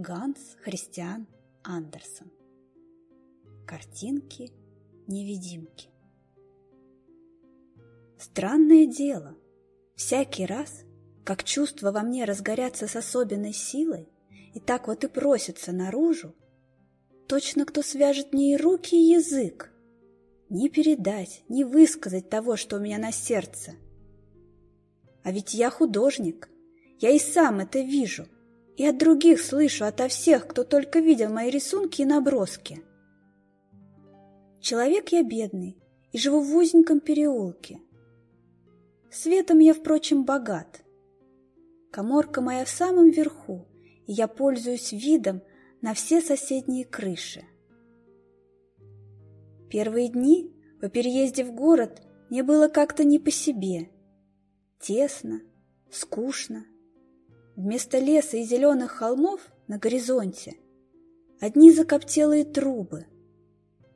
Ганс Христиан Андерсон. Картинки-невидимки. Странное дело, всякий раз, как чувства во мне разгорятся с особенной силой и так вот и просятся наружу, точно кто свяжет мне и руки, и язык, не передать, не высказать того, что у меня на сердце. А ведь я художник, я и сам это вижу, и от других слышу, ото всех, кто только видел мои рисунки и наброски. Человек я бедный и живу в узеньком переулке. Светом я, впрочем, богат. Коморка моя в самом верху, и я пользуюсь видом на все соседние крыши. Первые дни по переезде в город мне было как-то не по себе. Тесно, скучно. Вместо леса и зеленых холмов на горизонте одни закоптелые трубы.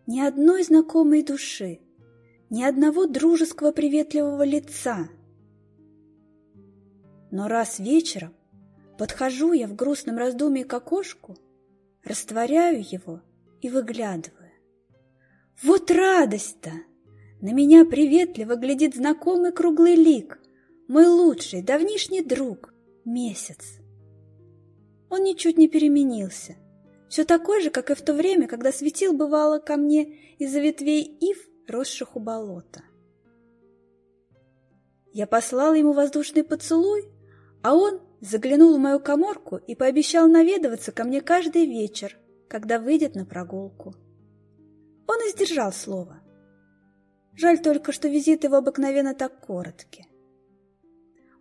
Ни одной знакомой души, ни одного дружеского приветливого лица. Но раз вечером подхожу я в грустном раздумье к окошку, растворяю его и выглядываю. Вот радость-то! На меня приветливо глядит знакомый круглый лик, мой лучший, давнишний друг, месяц. Он ничуть не переменился. Все такой же, как и в то время, когда светил бывало ко мне из-за ветвей ив, росших у болота. Я послала ему воздушный поцелуй, а он заглянул в мою коморку и пообещал наведываться ко мне каждый вечер, когда выйдет на прогулку. Он и сдержал слово. Жаль только, что визиты его обыкновенно так короткие.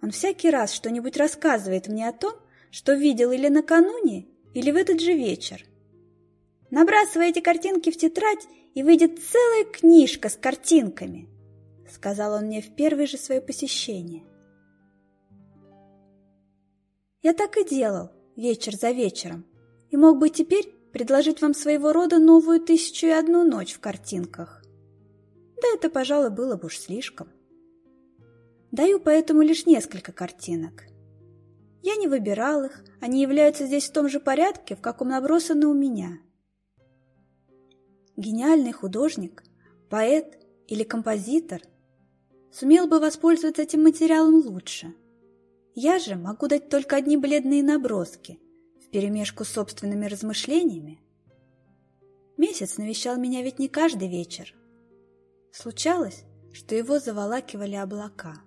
Он всякий раз что-нибудь рассказывает мне о том, что видел или накануне, или в этот же вечер. Набрасывай эти картинки в тетрадь, и выйдет целая книжка с картинками, сказал он мне в первое же свое посещение. Я так и делал, вечер за вечером, и мог бы теперь предложить вам своего рода новую тысячу и одну ночь в картинках. Да это, пожалуй, было бы уж слишком. Даю поэтому лишь несколько картинок. Я не выбирал их, они являются здесь в том же порядке, в каком набросаны у меня. Гениальный художник, поэт или композитор сумел бы воспользоваться этим материалом лучше. Я же могу дать только одни бледные наброски вперемешку с собственными размышлениями. Месяц навещал меня ведь не каждый вечер. Случалось, что его заволакивали облака.